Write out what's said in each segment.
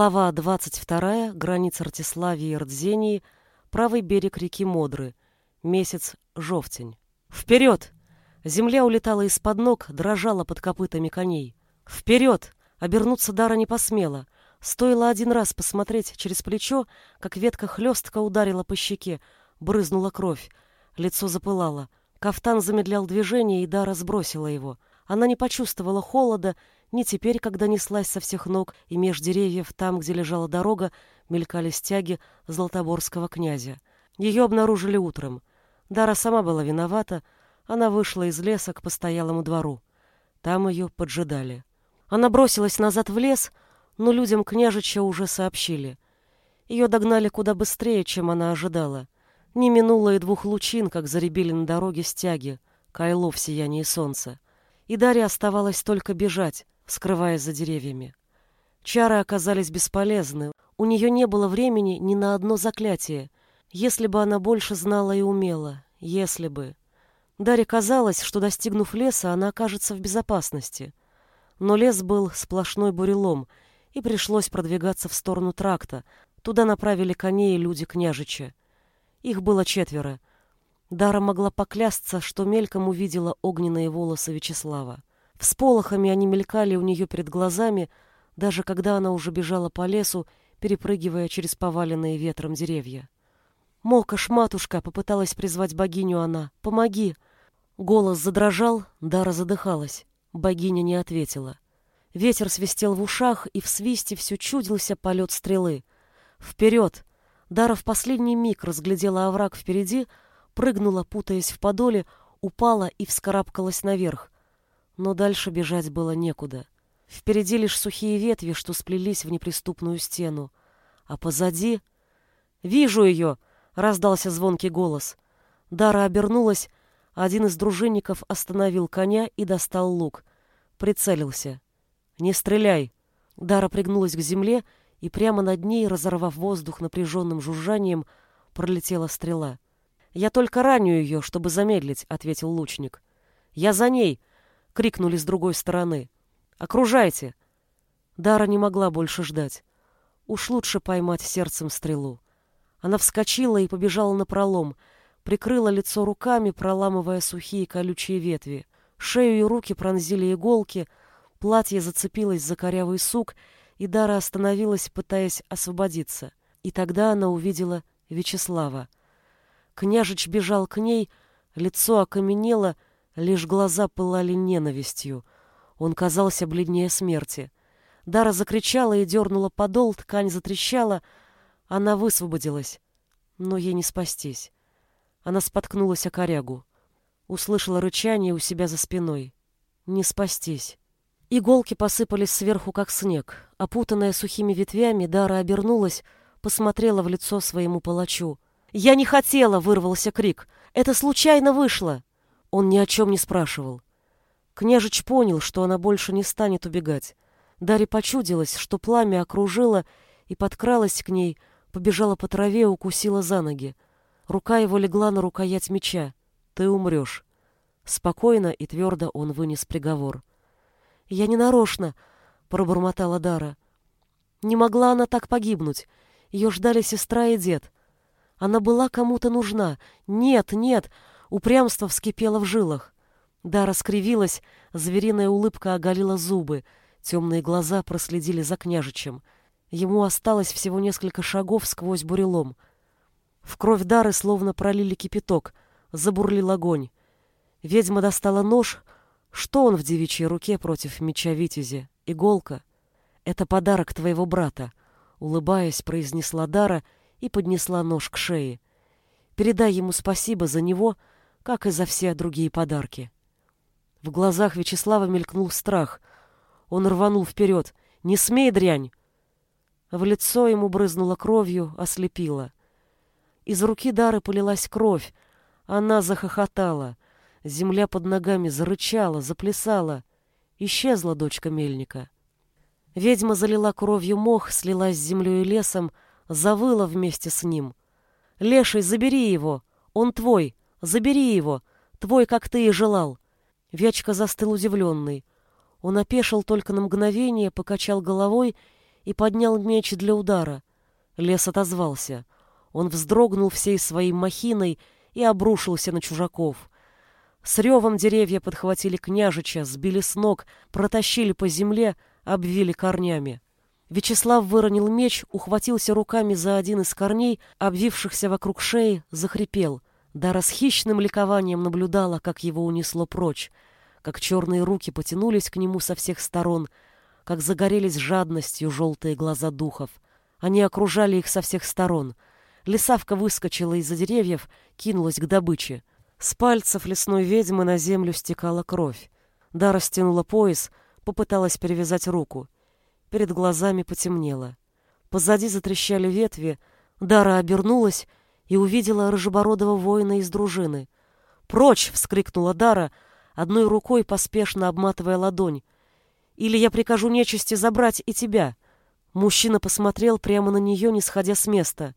Глава 22. Граница Ратиславии и Рдзении. Правый берег реки Модры. Месяц Жовтень. Вперед! Земля улетала из-под ног, дрожала под копытами коней. Вперед! Обернуться Дара не посмела. Стоило один раз посмотреть через плечо, как ветка хлестка ударила по щеке, брызнула кровь. Лицо запылало. Кафтан замедлял движение, и Дара сбросила его. Она не почувствовала холода, ни теперь, когда неслась со всех ног, и меж деревьев, там, где лежала дорога, мелькали стяги золотоборского князя. Ее обнаружили утром. Дара сама была виновата, она вышла из леса к постоялому двору. Там ее поджидали. Она бросилась назад в лес, но людям княжича уже сообщили. Ее догнали куда быстрее, чем она ожидала. Не минуло и двух лучин, как заребили на дороге стяги, кайло в сиянии солнца. И Дарья оставалось только бежать, скрываясь за деревьями. Чары оказались бесполезны. У нее не было времени ни на одно заклятие. Если бы она больше знала и умела. Если бы. Даре казалось, что, достигнув леса, она окажется в безопасности. Но лес был сплошной бурелом, и пришлось продвигаться в сторону тракта. Туда направили коней и люди княжича. Их было четверо. Дара могла поклясться, что мельком увидела огненные волосы Вячеслава. Всполохами они мелькали у нее перед глазами, даже когда она уже бежала по лесу, перепрыгивая через поваленные ветром деревья. «Мокаш, матушка!» — попыталась призвать богиню она. «Помоги!» Голос задрожал, Дара задыхалась. Богиня не ответила. Ветер свистел в ушах, и в свисте все чудился полет стрелы. «Вперед!» Дара в последний миг разглядела овраг впереди, прыгнула, путаясь в подоле, упала и вскарабкалась наверх но дальше бежать было некуда. Впереди лишь сухие ветви, что сплелись в неприступную стену. А позади... «Вижу ее!» — раздался звонкий голос. Дара обернулась, один из дружинников остановил коня и достал лук. Прицелился. «Не стреляй!» Дара пригнулась к земле, и прямо над ней, разорвав воздух напряженным жужжанием, пролетела стрела. «Я только раню ее, чтобы замедлить», — ответил лучник. «Я за ней!» — крикнули с другой стороны. «Окружайте!» Дара не могла больше ждать. Уж лучше поймать сердцем стрелу. Она вскочила и побежала на пролом, прикрыла лицо руками, проламывая сухие колючие ветви. Шею и руки пронзили иголки, платье зацепилось за корявый сук, и Дара остановилась, пытаясь освободиться. И тогда она увидела Вячеслава. Княжич бежал к ней, лицо окаменело, Лишь глаза пылали ненавистью. Он казался бледнее смерти. Дара закричала и дернула подол, ткань затрещала. Она высвободилась, но ей не спастись. Она споткнулась о корягу. Услышала рычание у себя за спиной. Не спастись. Иголки посыпались сверху, как снег. Опутанная сухими ветвями, Дара обернулась, посмотрела в лицо своему палачу. «Я не хотела!» — вырвался крик. «Это случайно вышло!» Он ни о чем не спрашивал. Княжич понял, что она больше не станет убегать. Даре почудилось, что пламя окружило и подкралось к ней, побежала по траве и укусила за ноги. Рука его легла на рукоять меча. «Ты умрешь». Спокойно и твердо он вынес приговор. «Я не нарочно», — пробормотала Дара. Не могла она так погибнуть. Ее ждали сестра и дед. Она была кому-то нужна. Нет, нет, Упрямство вскипело в жилах. Дара скривилась, звериная улыбка оголила зубы, темные глаза проследили за княжичем. Ему осталось всего несколько шагов сквозь бурелом. В кровь Дары словно пролили кипяток, забурлил огонь. Ведьма достала нож. Что он в девичьей руке против меча Витязи? Иголка. Это подарок твоего брата, улыбаясь, произнесла Дара и поднесла нож к шее. Передай ему спасибо за него — как и за все другие подарки. В глазах Вячеслава мелькнул страх. Он рванул вперед. «Не смей, дрянь!» В лицо ему брызнула кровью, ослепила. Из руки Дары полилась кровь. Она захохотала. Земля под ногами зарычала, заплясала. Исчезла дочка мельника. Ведьма залила кровью мох, слилась с землей и лесом, завыла вместе с ним. «Леший, забери его! Он твой! Забери его, твой, как ты и желал. Вячка застыл удивленный. Он опешил только на мгновение, покачал головой и поднял меч для удара. Лес отозвался. Он вздрогнул всей своей махиной и обрушился на чужаков. С ревом деревья подхватили княжича, сбили с ног, протащили по земле, обвили корнями. Вячеслав выронил меч, ухватился руками за один из корней, обвившихся вокруг шеи, захрипел. Дара с хищным ликованием наблюдала, как его унесло прочь, как черные руки потянулись к нему со всех сторон, как загорелись жадностью желтые глаза духов. Они окружали их со всех сторон. Лисавка выскочила из-за деревьев, кинулась к добыче. С пальцев лесной ведьмы на землю стекала кровь. Дара стянула пояс, попыталась перевязать руку. Перед глазами потемнело. Позади затрещали ветви. Дара обернулась и увидела рыжебородого воина из дружины. «Прочь!» — вскрикнула Дара, одной рукой поспешно обматывая ладонь. «Или я прикажу нечисти забрать и тебя!» Мужчина посмотрел прямо на нее, не сходя с места.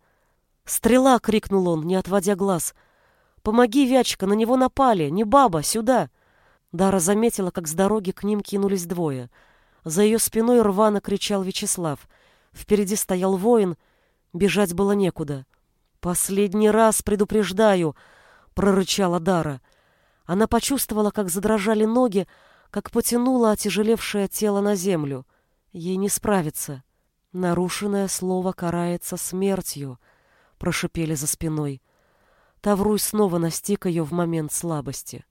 «Стрела!» — крикнул он, не отводя глаз. «Помоги, Вячка, на него напали! Не баба, сюда!» Дара заметила, как с дороги к ним кинулись двое. За ее спиной рвано кричал Вячеслав. Впереди стоял воин, бежать было некуда. «Последний раз предупреждаю!» — прорычала Дара. Она почувствовала, как задрожали ноги, как потянуло отяжелевшее тело на землю. Ей не справиться. Нарушенное слово карается смертью, прошипели за спиной. Тавруй снова настиг ее в момент слабости.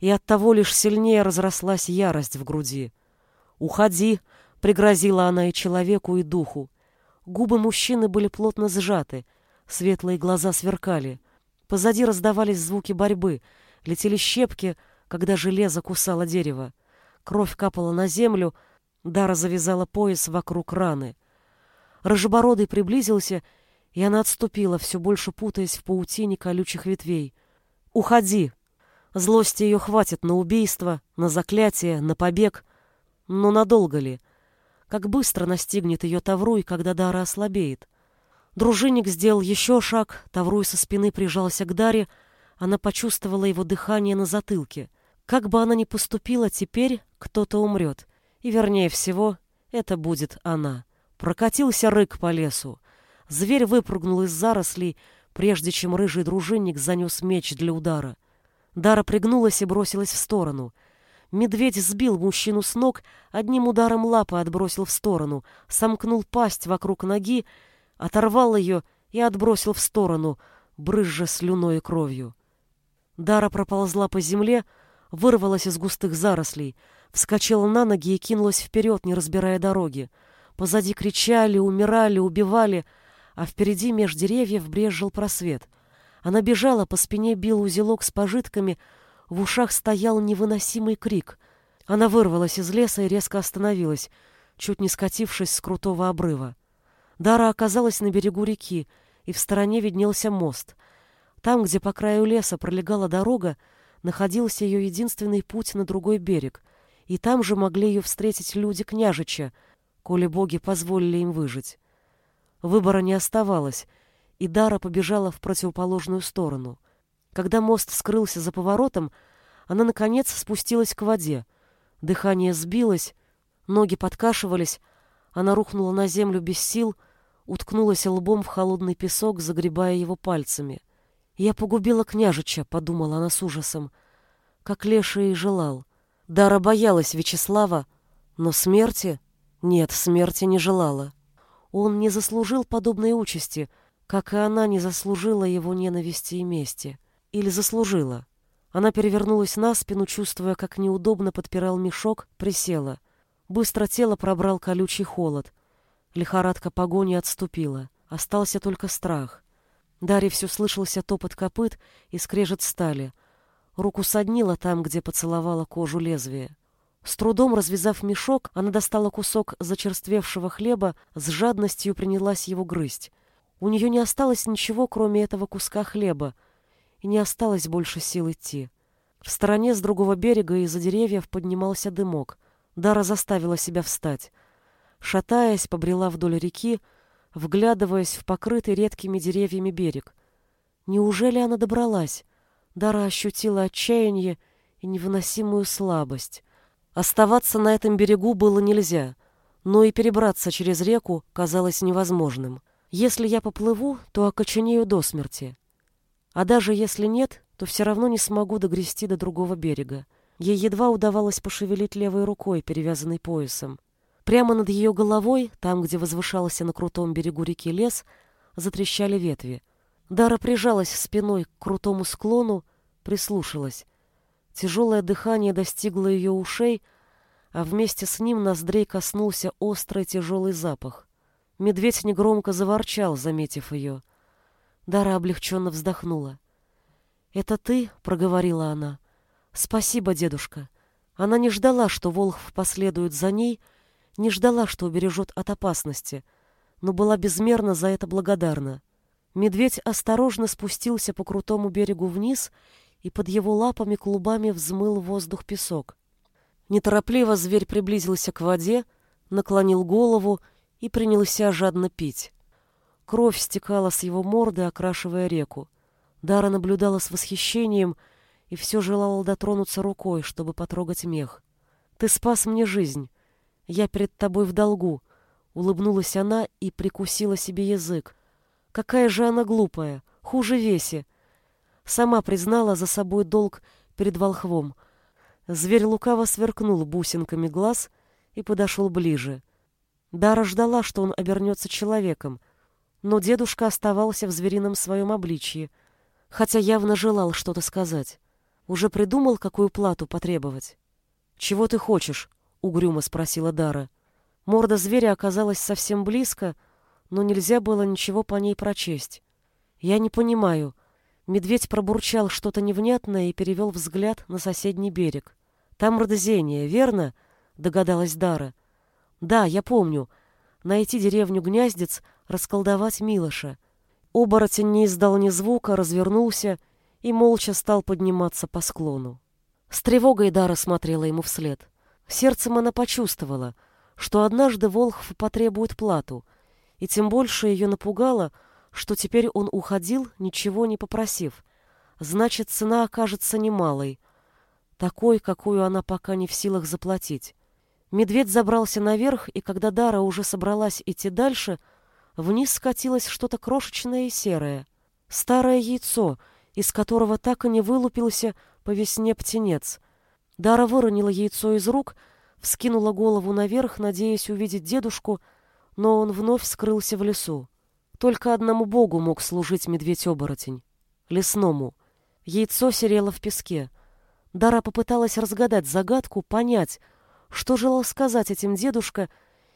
И оттого лишь сильнее разрослась ярость в груди. «Уходи!» — пригрозила она и человеку, и духу. Губы мужчины были плотно сжаты, светлые глаза сверкали. Позади раздавались звуки борьбы, летели щепки, когда железо кусало дерево. Кровь капала на землю, Дара завязала пояс вокруг раны — Рыжебородый приблизился, и она отступила, все больше путаясь в паутине колючих ветвей. «Уходи!» Злости ее хватит на убийство, на заклятие, на побег. Но надолго ли? Как быстро настигнет ее Тавруй, когда Дара ослабеет? Дружинник сделал еще шаг, Тавруй со спины прижался к Даре, она почувствовала его дыхание на затылке. Как бы она ни поступила, теперь кто-то умрет. И, вернее всего, это будет она. Прокатился рык по лесу. Зверь выпрыгнул из зарослей, прежде чем рыжий дружинник занес меч для удара. Дара пригнулась и бросилась в сторону. Медведь сбил мужчину с ног, одним ударом лапы отбросил в сторону, сомкнул пасть вокруг ноги, оторвал ее и отбросил в сторону, брызжа слюной и кровью. Дара проползла по земле, вырвалась из густых зарослей, вскочила на ноги и кинулась вперед, не разбирая дороги. Позади кричали, умирали, убивали, а впереди меж деревьев брезжил просвет. Она бежала, по спине бил узелок с пожитками, в ушах стоял невыносимый крик. Она вырвалась из леса и резко остановилась, чуть не скатившись с крутого обрыва. Дара оказалась на берегу реки, и в стороне виднелся мост. Там, где по краю леса пролегала дорога, находился ее единственный путь на другой берег, и там же могли ее встретить люди княжича — коли боги позволили им выжить. Выбора не оставалось, и Дара побежала в противоположную сторону. Когда мост скрылся за поворотом, она, наконец, спустилась к воде. Дыхание сбилось, ноги подкашивались, она рухнула на землю без сил, уткнулась лбом в холодный песок, загребая его пальцами. «Я погубила княжича», — подумала она с ужасом, как Леша и желал. Дара боялась Вячеслава, но смерти нет, смерти не желала. Он не заслужил подобной участи, как и она не заслужила его ненависти и мести. Или заслужила. Она перевернулась на спину, чувствуя, как неудобно подпирал мешок, присела. Быстро тело пробрал колючий холод. Лихорадка погони отступила. Остался только страх. Дарье все слышался топот копыт и скрежет стали. Руку соднила там, где поцеловала кожу лезвия. С трудом развязав мешок, она достала кусок зачерствевшего хлеба, с жадностью принялась его грызть. У нее не осталось ничего, кроме этого куска хлеба, и не осталось больше сил идти. В стороне с другого берега из-за деревьев поднимался дымок. Дара заставила себя встать. Шатаясь, побрела вдоль реки, вглядываясь в покрытый редкими деревьями берег. Неужели она добралась? Дара ощутила отчаяние и невыносимую слабость. Оставаться на этом берегу было нельзя. но и перебраться через реку казалось невозможным. Если я поплыву, то окоченею до смерти. А даже если нет, то все равно не смогу догрести до другого берега. Ей едва удавалось пошевелить левой рукой, перевязанной поясом. Прямо над ее головой, там, где возвышался на крутом берегу реки лес, затрещали ветви. Дара прижалась спиной к крутому склону, прислушалась. Тяжелое дыхание достигло ее ушей, а вместе с ним ноздрей коснулся острый тяжелый запах. Медведь негромко заворчал, заметив ее. Дара облегченно вздохнула. «Это ты?» — проговорила она. «Спасибо, дедушка». Она не ждала, что Волхв последует за ней, не ждала, что убережет от опасности, но была безмерно за это благодарна. Медведь осторожно спустился по крутому берегу вниз, и под его лапами клубами взмыл воздух песок. Неторопливо зверь приблизился к воде, наклонил голову и принялся жадно пить. Кровь стекала с его морды, окрашивая реку. Дара наблюдала с восхищением и все желала дотронуться рукой, чтобы потрогать мех. «Ты спас мне жизнь. Я перед тобой в долгу», — улыбнулась она и прикусила себе язык. «Какая же она глупая, хуже Веси!» Сама признала за собой долг перед волхвом. Зверь лукаво сверкнул бусинками глаз и подошел ближе. Дара ждала, что он обернется человеком, но дедушка оставался в зверином своем обличье, хотя явно желал что-то сказать. Уже придумал, какую плату потребовать. «Чего ты хочешь?» — угрюмо спросила Дара. Морда зверя оказалась совсем близко, но нельзя было ничего по ней прочесть. «Я не понимаю». Медведь пробурчал что-то невнятное и перевел взгляд на соседний берег. «Там родозение, верно?» — догадалась Дара. Да, я помню. Найти деревню Гнездец, расколдовать Милоша. Оборотень не издал ни звука, развернулся и молча стал подниматься по склону. С тревогой Дара смотрела ему вслед. Сердцем она почувствовала, что однажды Волхв потребует плату, и тем больше ее напугало, что теперь он уходил, ничего не попросив. Значит, цена окажется немалой, такой, какую она пока не в силах заплатить. Медведь забрался наверх, и когда Дара уже собралась идти дальше, вниз скатилось что-то крошечное и серое. Старое яйцо, из которого так и не вылупился по весне птенец. Дара выронила яйцо из рук, вскинула голову наверх, надеясь увидеть дедушку, но он вновь скрылся в лесу. Только одному богу мог служить медведь-оборотень. Лесному. Яйцо серело в песке. Дара попыталась разгадать загадку, понять — что желал сказать этим дедушка,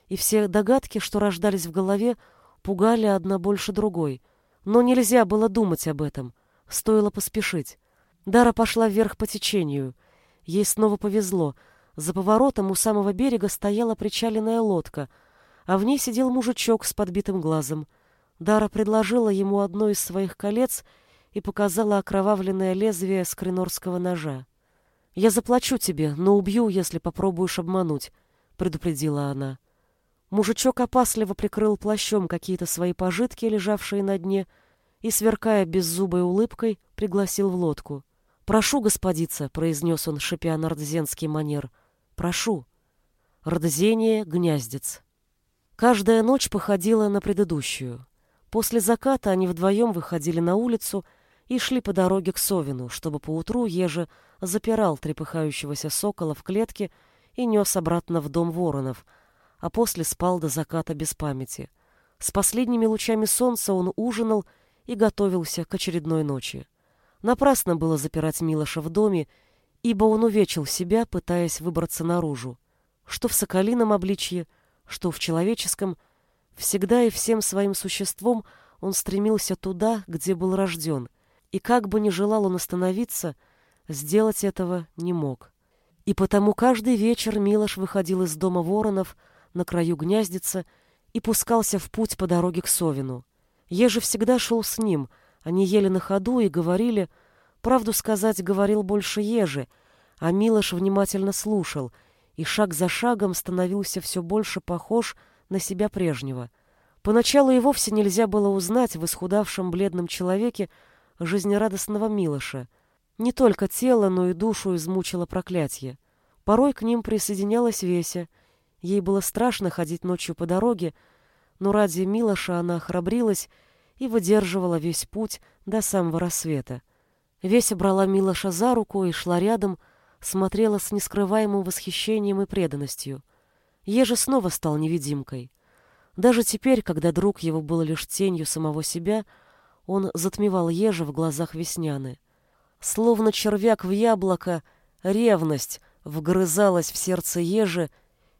и все догадки, что рождались в голове, пугали одна больше другой. Но нельзя было думать об этом. Стоило поспешить. Дара пошла вверх по течению. Ей снова повезло. За поворотом у самого берега стояла причаленная лодка, а в ней сидел мужичок с подбитым глазом. Дара предложила ему одно из своих колец и показала окровавленное лезвие скринорского ножа. «Я заплачу тебе, но убью, если попробуешь обмануть», — предупредила она. Мужичок опасливо прикрыл плащом какие-то свои пожитки, лежавшие на дне, и, сверкая беззубой улыбкой, пригласил в лодку. «Прошу, господица», — произнес он, шипя на рдзенский манер. «Прошу». Рдзение гнездец. Каждая ночь походила на предыдущую. После заката они вдвоем выходили на улицу и шли по дороге к Совину, чтобы поутру Ежа запирал трепыхающегося сокола в клетке и нес обратно в дом воронов, а после спал до заката без памяти. С последними лучами солнца он ужинал и готовился к очередной ночи. Напрасно было запирать Милоша в доме, ибо он увечил себя, пытаясь выбраться наружу. Что в соколином обличье, что в человеческом, всегда и всем своим существом он стремился туда, где был рожден, и как бы ни желал он остановиться — сделать этого не мог. И потому каждый вечер Милош выходил из дома воронов на краю гнездица и пускался в путь по дороге к Совину. Ежи всегда шел с ним, они ели на ходу и говорили, правду сказать, говорил больше Ежи, а Милош внимательно слушал и шаг за шагом становился все больше похож на себя прежнего. Поначалу и вовсе нельзя было узнать в исхудавшем бледном человеке жизнерадостного Милоша — не только тело, но и душу измучило проклятие. Порой к ним присоединялась Веся, Ей было страшно ходить ночью по дороге, но ради Милоша она храбрилась и выдерживала весь путь до самого рассвета. Веся брала Милоша за руку и шла рядом, смотрела с нескрываемым восхищением и преданностью. Ежа снова стал невидимкой. Даже теперь, когда друг его был лишь тенью самого себя, он затмевал ежа в глазах Весняны. Словно червяк в яблоко, ревность вгрызалась в сердце ежи,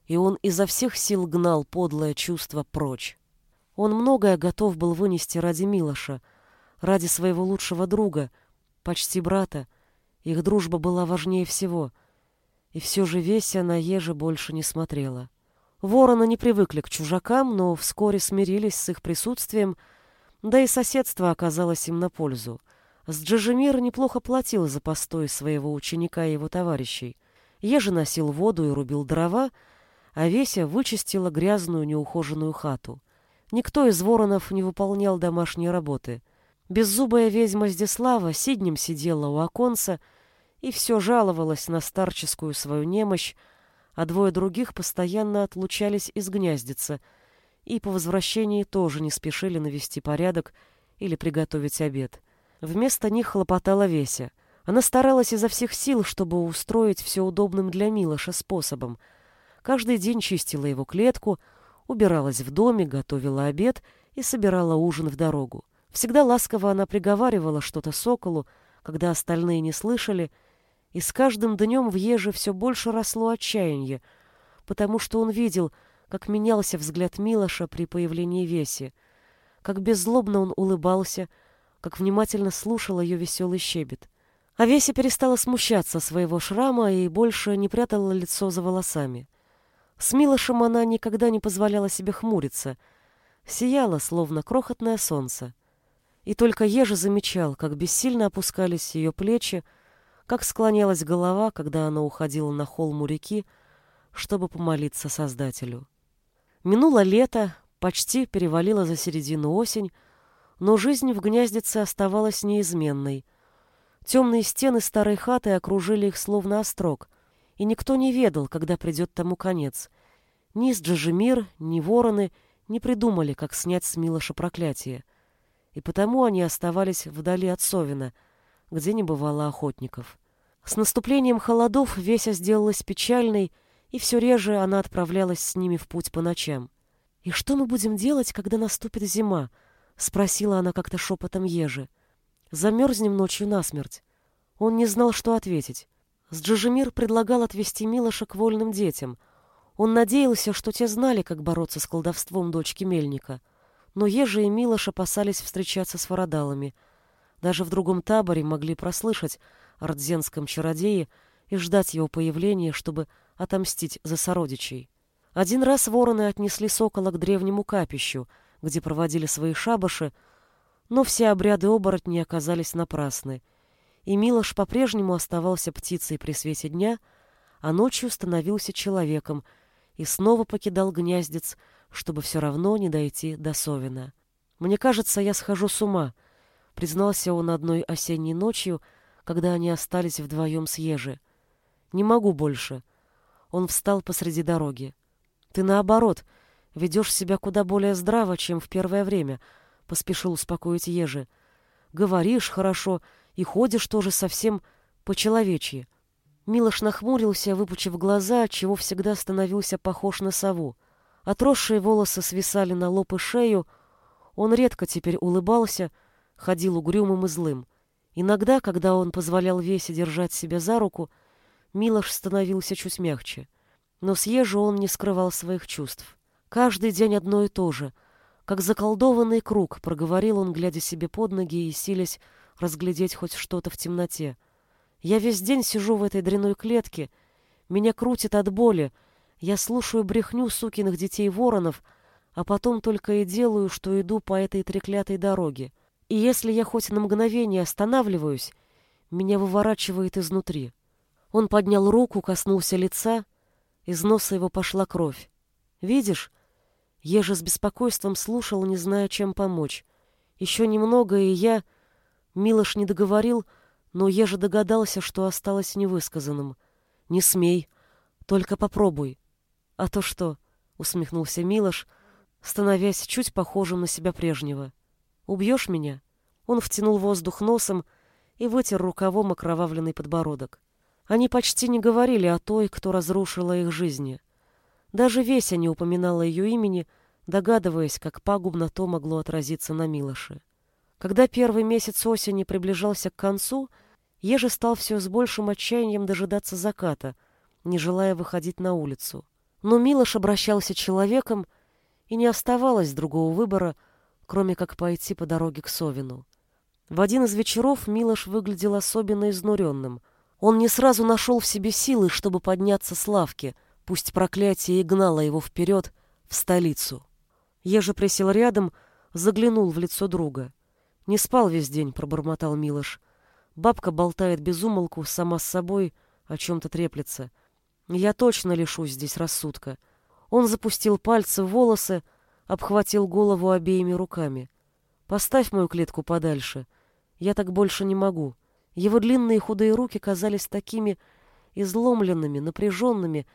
и он изо всех сил гнал подлое чувство прочь. Он многое готов был вынести ради Милоша, ради своего лучшего друга, почти брата. Их дружба была важнее всего. И все же Веся на Еже больше не смотрела. Вороны не привыкли к чужакам, но вскоре смирились с их присутствием, да и соседство оказалось им на пользу. С Джижемир неплохо платил за постой своего ученика и его товарищей. Ежи носил воду и рубил дрова, а Веся вычистила грязную неухоженную хату. Никто из воронов не выполнял домашние работы. Беззубая ведьма Здеслава сиднем сидела у оконца и все жаловалась на старческую свою немощь, а двое других постоянно отлучались из гнездица и по возвращении тоже не спешили навести порядок или приготовить обед. Вместо них хлопотала Веся. Она старалась изо всех сил, чтобы устроить все удобным для Милоша способом. Каждый день чистила его клетку — убиралась в доме, готовила обед и собирала ужин в дорогу. Всегда ласково она приговаривала что-то соколу, когда остальные не слышали, и с каждым днем в еже все больше росло отчаяние, потому что он видел, как менялся взгляд Милоша при появлении Веси, как беззлобно он улыбался, как внимательно слушал ее веселый щебет. А Веся перестала смущаться своего шрама и больше не прятала лицо за волосами. С Милошем она никогда не позволяла себе хмуриться, сияла, словно крохотное солнце. И только Ежи замечал, как бессильно опускались ее плечи, как склонялась голова, когда она уходила на холм у реки, чтобы помолиться Создателю. Минуло лето, почти перевалило за середину осень, но жизнь в гнездице оставалась неизменной. Темные стены старой хаты окружили их словно острог — и никто не ведал, когда придет тому конец. Ни Сджижемир, ни вороны не придумали, как снять с Милоша проклятие. И потому они оставались вдали от Совина, где не бывало охотников. С наступлением холодов Веся сделалась печальной, и все реже она отправлялась с ними в путь по ночам. «И что мы будем делать, когда наступит зима?» — спросила она как-то шепотом ежи. «Замерзнем ночью насмерть». Он не знал, что ответить. Сджижемир предлагал отвести Милоша к вольным детям. Он надеялся, что те знали, как бороться с колдовством дочки Мельника. Но Ежи и Милош опасались встречаться с вородалами. Даже в другом таборе могли прослышать о рдзенском чародее и ждать его появления, чтобы отомстить за сородичей. Один раз вороны отнесли сокола к древнему капищу, где проводили свои шабаши, но все обряды оборотни оказались напрасны — и Милош по-прежнему оставался птицей при свете дня, а ночью становился человеком и снова покидал гнездец, чтобы все равно не дойти до Совина. «Мне кажется, я схожу с ума», — признался он одной осенней ночью, когда они остались вдвоем с Ежи. «Не могу больше». Он встал посреди дороги. «Ты, наоборот, ведешь себя куда более здраво, чем в первое время», — поспешил успокоить Ежи. «Говоришь хорошо, — и ходишь тоже совсем по-человечьи. Милош нахмурился, выпучив глаза, чего всегда становился похож на сову. Отросшие волосы свисали на лоб и шею, он редко теперь улыбался, ходил угрюмым и злым. Иногда, когда он позволял Весе держать себя за руку, Милош становился чуть мягче. Но с Ежи он не скрывал своих чувств. Каждый день одно и то же. Как заколдованный круг, проговорил он, глядя себе под ноги и силясь разглядеть хоть что-то в темноте. Я весь день сижу в этой дряной клетке, меня крутит от боли, я слушаю брехню сукиных детей-воронов, а потом только и делаю, что иду по этой треклятой дороге. И если я хоть на мгновение останавливаюсь, меня выворачивает изнутри. Он поднял руку, коснулся лица, из носа его пошла кровь. «Видишь?» Ежа с беспокойством слушал, не зная, чем помочь. Еще немного, и я... Милош не договорил, но я же догадался, что осталось невысказанным. «Не смей, только попробуй». А то что? усмехнулся Милош, становясь чуть похожим на себя прежнего. Убьешь меня? Он втянул воздух носом и вытер рукавом окровавленный подбородок. Они почти не говорили о той, кто разрушила их жизни. Даже Веся не упоминала ее имени, догадываясь, как пагубно то могло отразиться на Милоше. Когда первый месяц осени приближался к концу, Ежи стал все с большим отчаянием дожидаться заката, не желая выходить на улицу. Но Милош обращался человеком, и не оставалось другого выбора, кроме как пойти по дороге к Совину. В один из вечеров Милош выглядел особенно изнуренным. Он не сразу нашел в себе силы, чтобы подняться с лавки, пусть проклятие и гнало его вперед, в столицу. Ежи присел рядом, заглянул в лицо друга. «Не спал весь день», — пробормотал Милош. Бабка болтает без умолку, сама с собой, о чем-то треплется. Я точно лишусь здесь рассудка. Он запустил пальцы в волосы, обхватил голову обеими руками. «Поставь мою клетку подальше. Я так больше не могу». Его длинные худые руки казались такими изломленными, напряженными,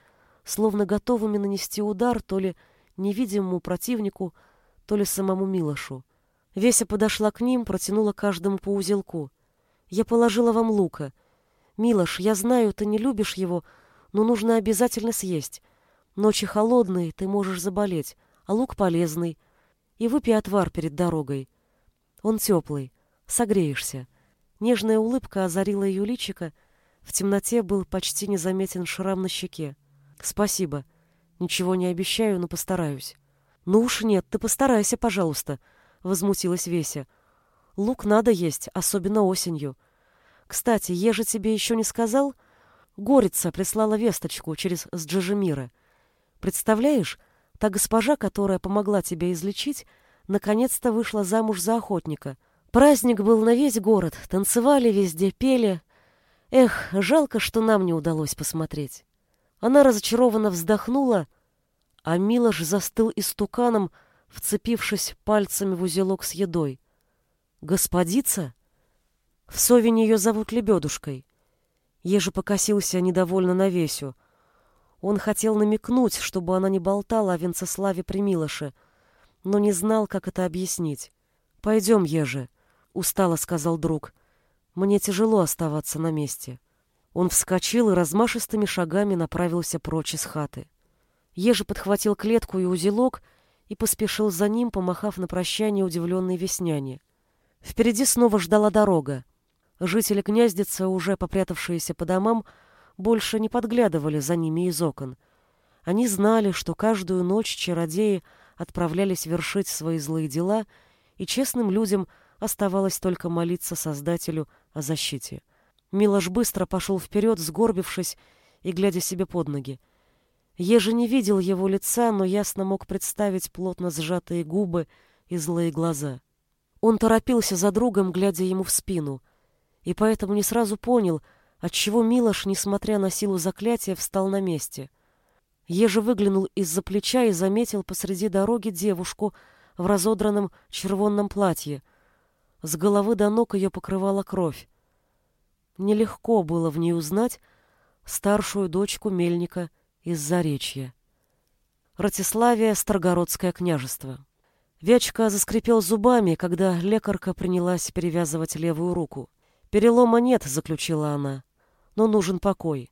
словно готовыми нанести удар то ли невидимому противнику, то ли самому Милошу. Веся подошла к ним, протянула каждому по узелку. «Я положила вам лука. Милош, я знаю, ты не любишь его, но нужно обязательно съесть. Ночи холодные, ты можешь заболеть, а лук полезный. И выпей отвар перед дорогой. Он теплый, согреешься». Нежная улыбка озарила ее личико, в темноте был почти незаметен шрам на щеке. «Спасибо. Ничего не обещаю, но постараюсь». «Ну уж нет, ты постарайся, пожалуйста», — возмутилась Веся. «Лук надо есть, особенно осенью. Кстати, Ежи тебе еще не сказал? Горица прислала весточку через Сджижемира. Представляешь, та госпожа, которая помогла тебя излечить, наконец-то вышла замуж за охотника. Праздник был на весь город, танцевали везде, пели. Эх, жалко, что нам не удалось посмотреть». Она разочарованно вздохнула, а Милош застыл истуканом, вцепившись пальцами в узелок с едой. «Господица?» В Совине ее зовут Лебедушкой. Еже покосился недовольно на Весю. Он хотел намекнуть, чтобы она не болтала о Венцеславе при Милоше, но не знал, как это объяснить. «Пойдем, Еже», — устало сказал друг. «Мне тяжело оставаться на месте». Он вскочил и размашистыми шагами направился прочь из хаты. Ежи подхватил клетку и узелок и поспешил за ним, помахав на прощание удивленной Весняне. Впереди снова ждала дорога. Жители Гнездицы, уже попрятавшиеся по домам, больше не подглядывали за ними из окон. Они знали, что каждую ночь чародеи отправлялись вершить свои злые дела, и честным людям оставалось только молиться Создателю о защите. Милош быстро пошел вперед, сгорбившись и глядя себе под ноги. Еже не видел его лица, но ясно мог представить плотно сжатые губы и злые глаза. Он торопился за другом, глядя ему в спину, и поэтому не сразу понял, отчего Милош, несмотря на силу заклятия, встал на месте. Еже выглянул из-за плеча и заметил посреди дороги девушку в разодранном червонном платье. С головы до ног ее покрывала кровь. Нелегко было в ней узнать старшую дочку мельника из Заречья. Ратиславия, Старгородское княжество. Вячка заскрипел зубами, когда лекарка принялась перевязывать левую руку. «Перелома нет», — заключила она, — «но нужен покой».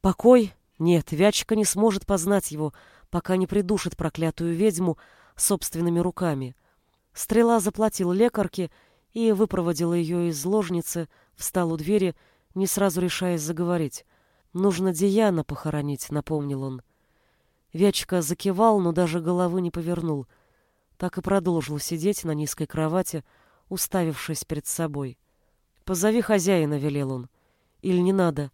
«Покой? Нет, Вячка не сможет познать его, пока не придушит проклятую ведьму собственными руками». Стрела заплатил лекарке и выпроводила ее из ложницы, встал у двери, не сразу решаясь заговорить. «Нужно Диана похоронить», — напомнил он. Вячка закивал, но даже головы не повернул. Так и продолжил сидеть на низкой кровати, уставившись перед собой. «Позови хозяина», — велел он. «Или не надо.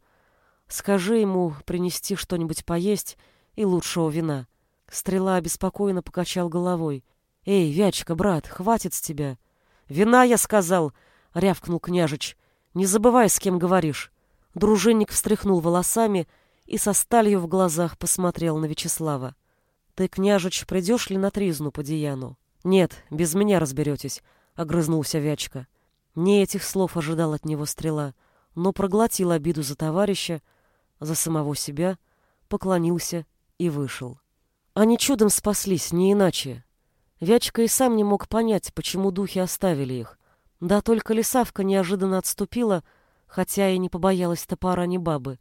Скажи ему принести что-нибудь поесть и лучшего вина». Стрела обеспокоенно покачал головой. «Эй, Вячка, брат, хватит с тебя!» «Вина, я сказал!» — рявкнул княжич. «Не забывай, с кем говоришь». Дружинник встряхнул волосами и со сталью в глазах посмотрел на Вячеслава. «Ты, княжич, придешь ли на тризну по Дияну?» «Нет, без меня разберетесь», — огрызнулся Вячка. Не этих слов ожидал от него стрела, но проглотил обиду за товарища, за самого себя, поклонился и вышел. Они чудом спаслись, не иначе. Вячка и сам не мог понять, почему духи оставили их. Да только лисавка неожиданно отступила, хотя и не побоялась топора ни бабы.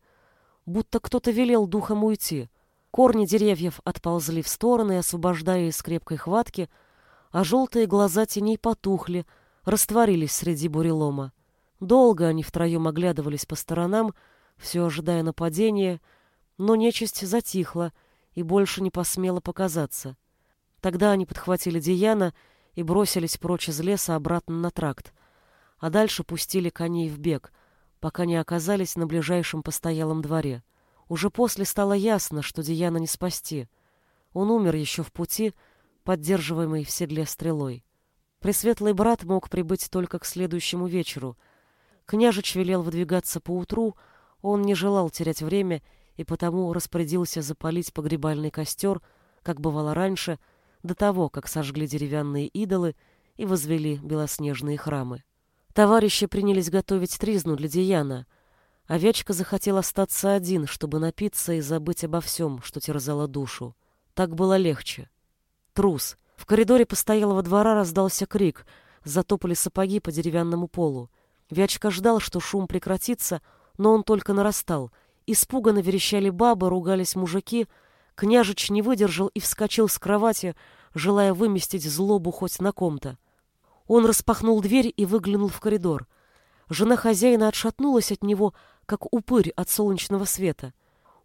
Будто кто-то велел духам уйти. Корни деревьев отползли в стороны, освобождая из крепкой хватки, а желтые глаза теней потухли, растворились среди бурелома. Долго они втроем оглядывались по сторонам, все ожидая нападения, но нечисть затихла и больше не посмела показаться. Тогда они подхватили Дияна и бросились прочь из леса обратно на тракт, а дальше пустили коней в бег, пока не оказались на ближайшем постоялом дворе. Уже после стало ясно, что Дияна не спасти. Он умер еще в пути, поддерживаемый в седле стрелой. Пресветлый брат мог прибыть только к следующему вечеру — Княжич велел выдвигаться поутру, он не желал терять время и потому распорядился запалить погребальный костер, как бывало раньше, до того, как сожгли деревянные идолы и возвели белоснежные храмы. Товарищи принялись готовить тризну для Дияна. Овечка захотел остаться один, чтобы напиться и забыть обо всем, что терзало душу. Так было легче. Трус. В коридоре постоялого двора раздался крик. Затопали сапоги по деревянному полу. Вячка ждал, что шум прекратится, но он только нарастал. Испуганно верещали бабы, ругались мужики. Княжич не выдержал и вскочил с кровати, желая выместить злобу хоть на ком-то. Он распахнул дверь и выглянул в коридор. Жена хозяина отшатнулась от него, как упырь от солнечного света.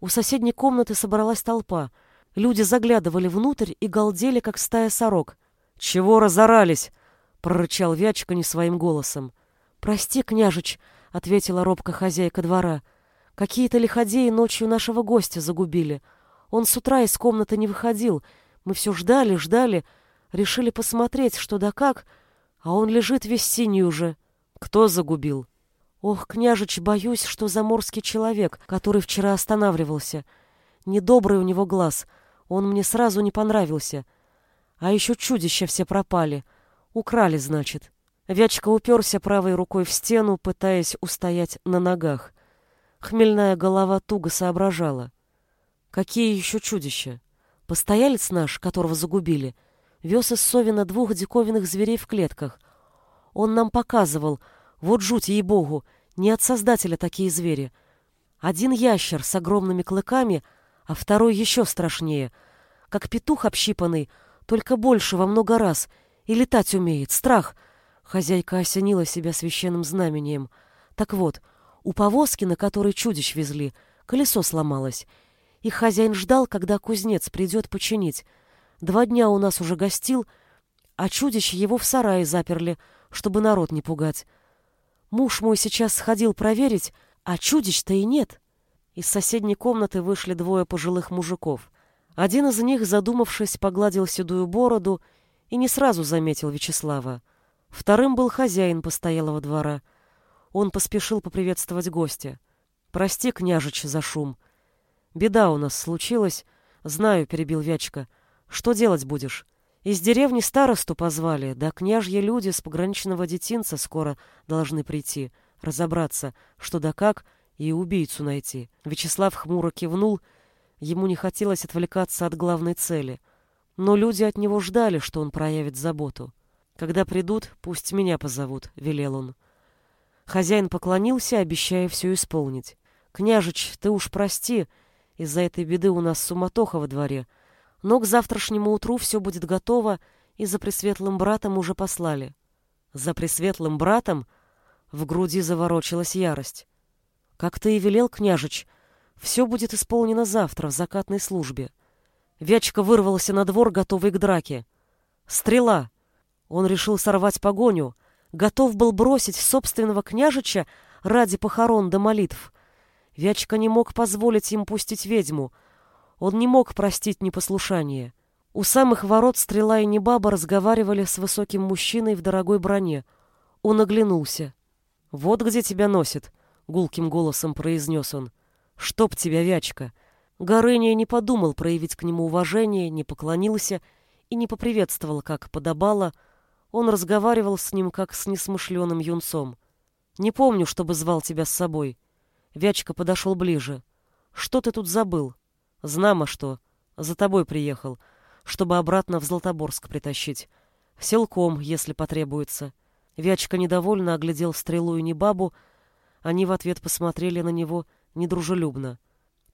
У соседней комнаты собралась толпа. Люди заглядывали внутрь и галдели, как стая сорок. «Чего разорались?» — прорычал Вячка не своим голосом. «Прости, княжич», — ответила робко хозяйка двора. «Какие-то лиходеи ночью нашего гостя загубили. Он с утра из комнаты не выходил. Мы все ждали, ждали. Решили посмотреть, что да как, а он лежит весь синий уже. Кто загубил?» «Ох, княжич, боюсь, что заморский человек, который вчера останавливался. Недобрый у него глаз. Он мне сразу не понравился. А еще чудища все пропали. Украли, значит». Вячка уперся правой рукой в стену, пытаясь устоять на ногах. Хмельная голова туго соображала. Какие еще чудища? Постоялец наш, которого загубили, вез из Совина двух диковинных зверей в клетках. Он нам показывал, вот жуть ей-богу, не от Создателя такие звери. Один ящер с огромными клыками, а второй еще страшнее, как петух общипанный, только больше во много раз, и летать умеет, страх — Хозяйка осенила себя священным знамением. Так вот, у повозки, на которой чудищ везли, колесо сломалось. И хозяин ждал, когда кузнец придет починить. Два дня у нас уже гостил, а чудищ его в сарае заперли, чтобы народ не пугать. Муж мой сейчас сходил проверить, а чудищ-то и нет. Из соседней комнаты вышли двое пожилых мужиков. Один из них, задумавшись, погладил седую бороду и не сразу заметил Вячеслава. Вторым был хозяин постоялого двора. Он поспешил поприветствовать гостя. «Прости, княжич, за шум. Беда у нас случилась. Знаю, — перебил Вячка. Что делать будешь? Из деревни старосту позвали, да княжьи люди с пограничного детинца скоро должны прийти, разобраться, что да как, и убийцу найти». Вячеслав хмуро кивнул. Ему не хотелось отвлекаться от главной цели. Но люди от него ждали, что он проявит заботу. Когда придут, пусть меня позовут, велел он. Хозяин поклонился, обещая все исполнить. Княжич, ты уж прости, из-за этой беды у нас суматоха во дворе. Но к завтрашнему утру все будет готово, и за пресветлым братом уже послали. За пресветлым братом в груди заворочилась ярость. Как ты и велел, княжич, все будет исполнено завтра в закатной службе. Вячка вырвался на двор, готовый к драке. Стрела! Он решил сорвать погоню, готов был бросить собственного княжича ради похорон до молитв. Вячка не мог позволить им пустить ведьму. Он не мог простить непослушание. У самых ворот стрела и небаба разговаривали с высоким мужчиной в дорогой броне. Он оглянулся. «Вот где тебя носит», — гулким голосом произнес он. «Чтоб тебя, Вячка!» Горыня не подумал проявить к нему уважение, не поклонился и не поприветствовал, как подобало, — он разговаривал с ним, как с несмышленым юнцом. «Не помню, чтобы звал тебя с собой». Вячка подошел ближе. «Что ты тут забыл?» «Знамо что. За тобой приехал, чтобы обратно в Златоборск притащить. Селком, если потребуется. Вячка недовольно оглядел стрелу и небабу. Они в ответ посмотрели на него недружелюбно.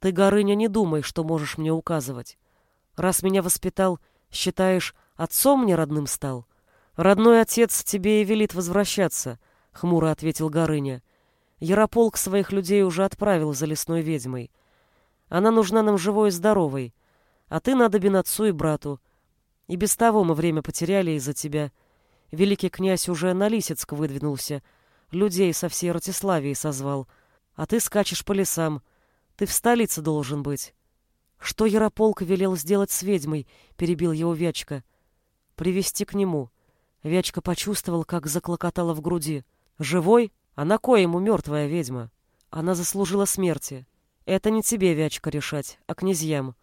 Ты, Горыня, не думай, что можешь мне указывать. Раз меня воспитал, считаешь, отцом мне родным стал? Родной отец тебе и велит возвращаться, — хмуро ответил Горыня. Ярополк своих людей уже отправил за лесной ведьмой. Она нужна нам живой и здоровой, а ты надобен отцу и брату. И без того мы время потеряли из-за тебя. Великий князь уже на Лисицк выдвинулся, людей со всей Ратиславии созвал, а ты скачешь по лесам — ты в столице должен быть. Что Ярополк велел сделать с ведьмой, перебил его Вячка. Привести к нему. Вячка почувствовал, как заклокотало в груди. Живой? А на кое ему мертвая ведьма? Она заслужила смерти. Это не тебе, Вячка, решать, а князьям.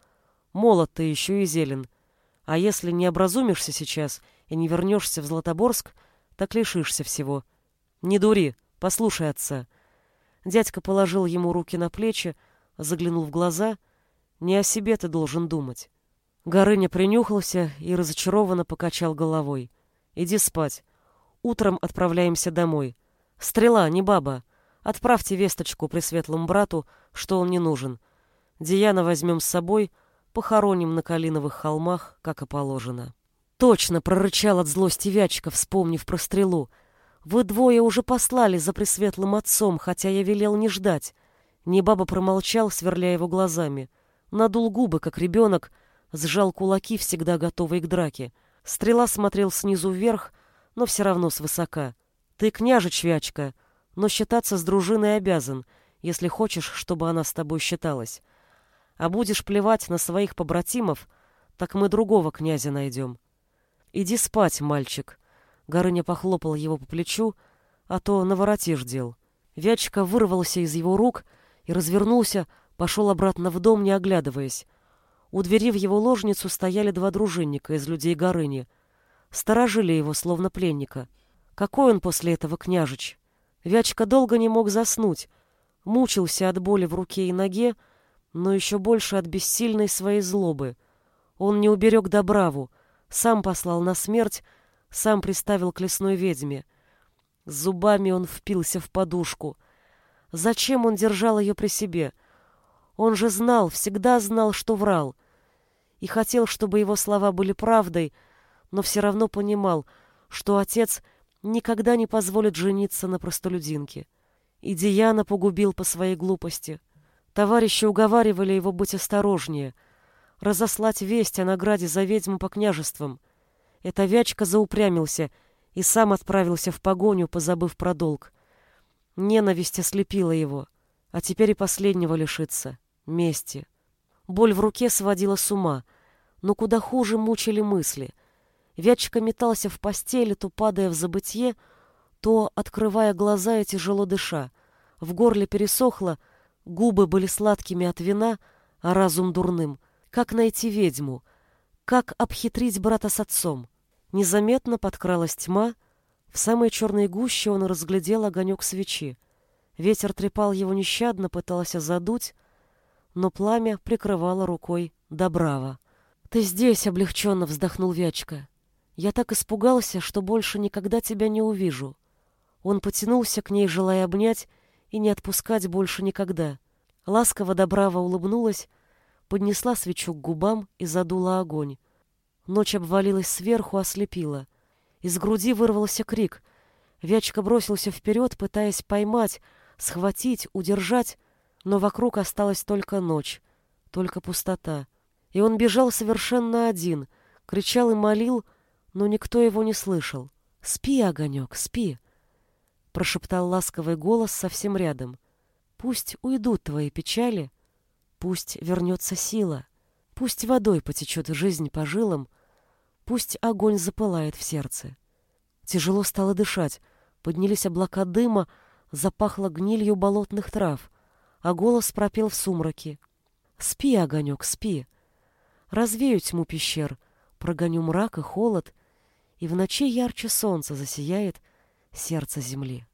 Молод ты еще и зелен. А если не образумишься сейчас и не вернешься в Златоборск, так лишишься всего. Не дури, послушай отца. Дядька положил ему руки на плечи, заглянул в глаза. Не о себе ты должен думать. Горыня принюхался и разочарованно покачал головой. Иди спать. Утром отправляемся домой. Стрела, не баба. Отправьте весточку пресветлому брату, что он не нужен. Деяна возьмем с собой, похороним на Калиновых холмах, как и положено. Точно прорычал от злости Вячка, вспомнив про стрелу. Вы двое уже послали за пресветлым отцом, хотя я велел не ждать. Небаба промолчал, сверляя его глазами. Надул губы, как ребенок, сжал кулаки, всегда готовый к драке. Стрела смотрел снизу вверх, но все равно свысока. «Ты княжич, Вячка, но считаться с дружиной обязан, если хочешь, чтобы она с тобой считалась. А будешь плевать на своих побратимов, так мы другого князя найдем. Иди спать, мальчик». Горыня похлопал его по плечу, а то наворотишь дел. Вячка вырвался из его рук — и развернулся, пошел обратно в дом, не оглядываясь. У двери в его ложницу стояли два дружинника из людей Горыни. Сторожили его, словно пленника. Какой он после этого княжич? Вячка долго не мог заснуть, мучился от боли в руке и ноге, но еще больше от бессильной своей злобы. Он не уберег Добраву, сам послал на смерть, сам приставил к лесной ведьме. Зубами он впился в подушку — Зачем он держал ее при себе? Он же знал, всегда знал, что врал. И хотел, чтобы его слова были правдой, но все равно понимал, что отец никогда не позволит жениться на простолюдинке. И Диана погубил по своей глупости. Товарищи уговаривали его быть осторожнее, разослать весть о награде за ведьму по княжествам. Эта вячка заупрямился и сам отправился в погоню, позабыв про долг. Ненависть ослепила его, а теперь и последнего лишится — мести. Боль в руке сводила с ума, но куда хуже мучили мысли. Вячка метался в постели, то падая в забытье, то открывая глаза и тяжело дыша. В горле пересохло, губы были сладкими от вина, а разум дурным. Как найти ведьму? Как обхитрить брата с отцом? Незаметно подкралась тьма — в самой черной гуще он разглядел огонек свечи. Ветер трепал его нещадно, пытался задуть, но пламя прикрывало рукой Добрава. «Ты здесь!» — облегченно вздохнул Вячка. «Я так испугался, что больше никогда тебя не увижу». Он потянулся к ней, желая обнять и не отпускать больше никогда. Ласково Добрава улыбнулась, поднесла свечу к губам и задула огонь. Ночь обвалилась сверху, ослепила. Из груди вырвался крик. Вячка бросился вперед, пытаясь поймать, схватить, удержать, но вокруг осталась только ночь, только пустота. И он бежал совершенно один, кричал и молил, но никто его не слышал. «Спи, огонек, спи!» — прошептал ласковый голос совсем рядом. «Пусть уйдут твои печали, пусть вернется сила, пусть водой потечет жизнь по жилам, Пусть огонь запылает в сердце. Тяжело стало дышать. Поднялись облака дыма, запахло гнилью болотных трав, а голос пропел в сумраке. «Спи, огонек, спи! Развею тьму пещер, прогоню мрак и холод, и в ночи ярче солнца засияет сердце земли».